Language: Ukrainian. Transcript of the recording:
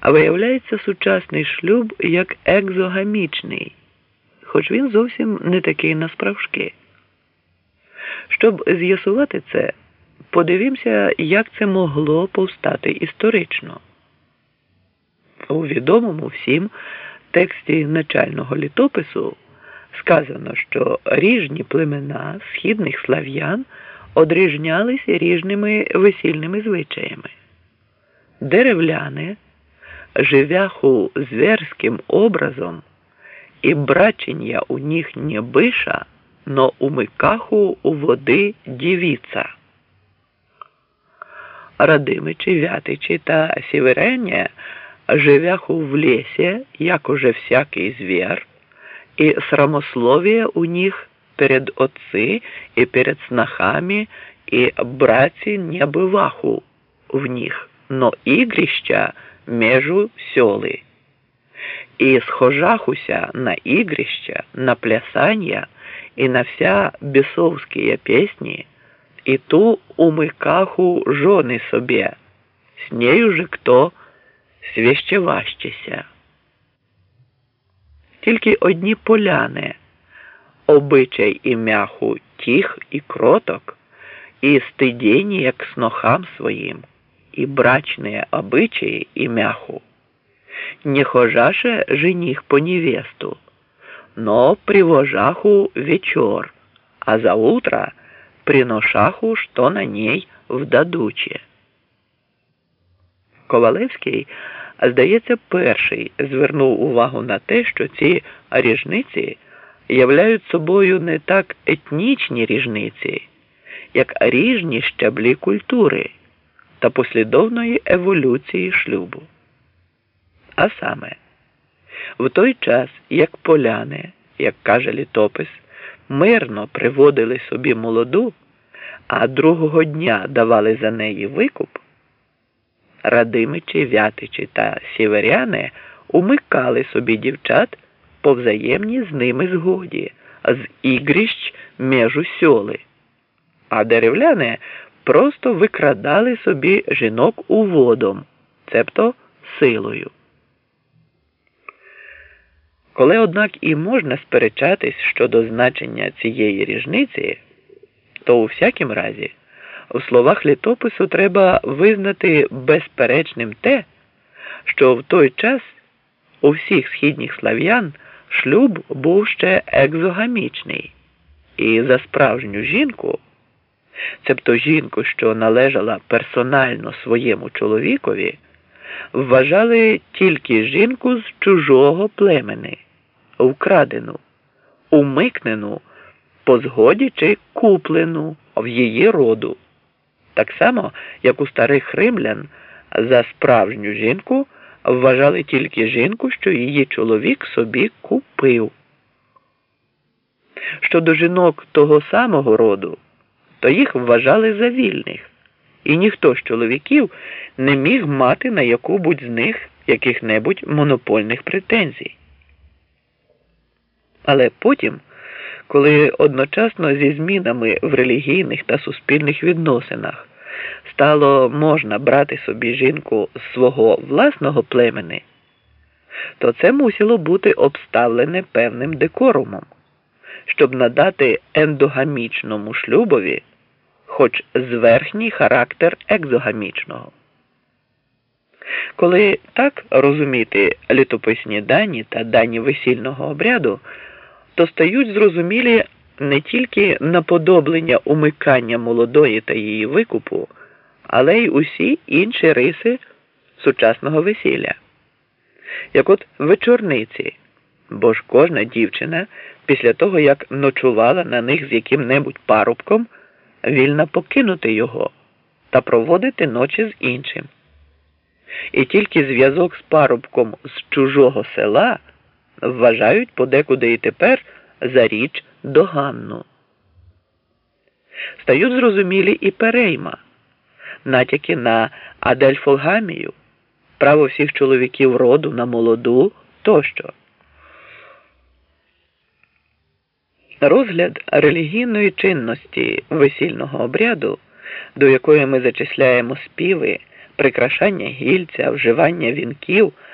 А виявляється сучасний шлюб як екзогамічний, хоч він зовсім не такий насправжки. Щоб з'ясувати це, подивімося, як це могло повстати історично. У відомому всім тексті начального літопису сказано, що ріжні племена східних слав'ян одріжнялися ріжними весільними звичаями. Деревляни, живяху зверським образом і брачення у них не биша, но умикаху у води дівіца. Радимичі, вятичі та сіверення живяху в лісі, як уже всякий звір, і срамословие у них перед отцы и перед снахами, и браці не бываху в них, но ігрища межу сьоли. І схожахуся на ігрища, на плясання і на вся бісовські пісні, і ту умикаху жони собі, с нею же хто свящеващися. Тільки одні поляни, обичай і мяху тих і кроток, і стидіння к снохам своїм, і брачные обычаи и мяху. Не хожаше жених по невесту, но привожаху вечор, а за утро приношаху, что на ней вдадуче. Ковалевський, здається, перший звернув увагу на те, що ці ріжниці являють собою не так етнічні ріжниці, як ріжні щаблі культури та послідовної еволюції шлюбу. А саме, в той час, як поляни, як каже літопис, мирно приводили собі молоду, а другого дня давали за неї викуп, радимичі, вятичі та сіверяни умикали собі дівчат по взаємній з ними згоді, з ігрищ межу сьоли, а деревляни просто викрадали собі жінок у водом, цебто силою. Коли, однак, і можна сперечатись щодо значення цієї ріжниці, то у всякім разі у словах літопису треба визнати безперечним те, що в той час у всіх східніх слав'ян шлюб був ще екзогамічний, і за справжню жінку, цебто жінку, що належала персонально своєму чоловікові, вважали тільки жінку з чужого племени, вкрадену, умикнену, по згоді чи куплену в її роду, так само, як у старих римлян за справжню жінку вважали тільки жінку, що її чоловік собі купив. Щодо жінок того самого роду, то їх вважали за вільних, і ніхто з чоловіків не міг мати на яку-будь з них яких-небудь монопольних претензій. Але потім, коли одночасно зі змінами в релігійних та суспільних відносинах стало можна брати собі жінку з свого власного племени, то це мусило бути обставлене певним декорумом, щоб надати ендогамічному шлюбові хоч зверхній характер екзогамічного. Коли так розуміти літописні дані та дані весільного обряду, то стають зрозумілі не тільки наподоблення умикання молодої та її викупу, але й усі інші риси сучасного весілля. Як от вечорниці, бо ж кожна дівчина після того, як ночувала на них з яким-небудь парубком, вільна покинути його та проводити ночі з іншим. І тільки зв'язок з парубком з чужого села вважають подекуди і тепер за річ доганну. Стають зрозумілі і перейма, натяки на адельфогамію, право всіх чоловіків роду на молоду тощо. Розгляд релігійної чинності весільного обряду, до якої ми зачисляємо співи. прикрашання гільця, вживання вінків.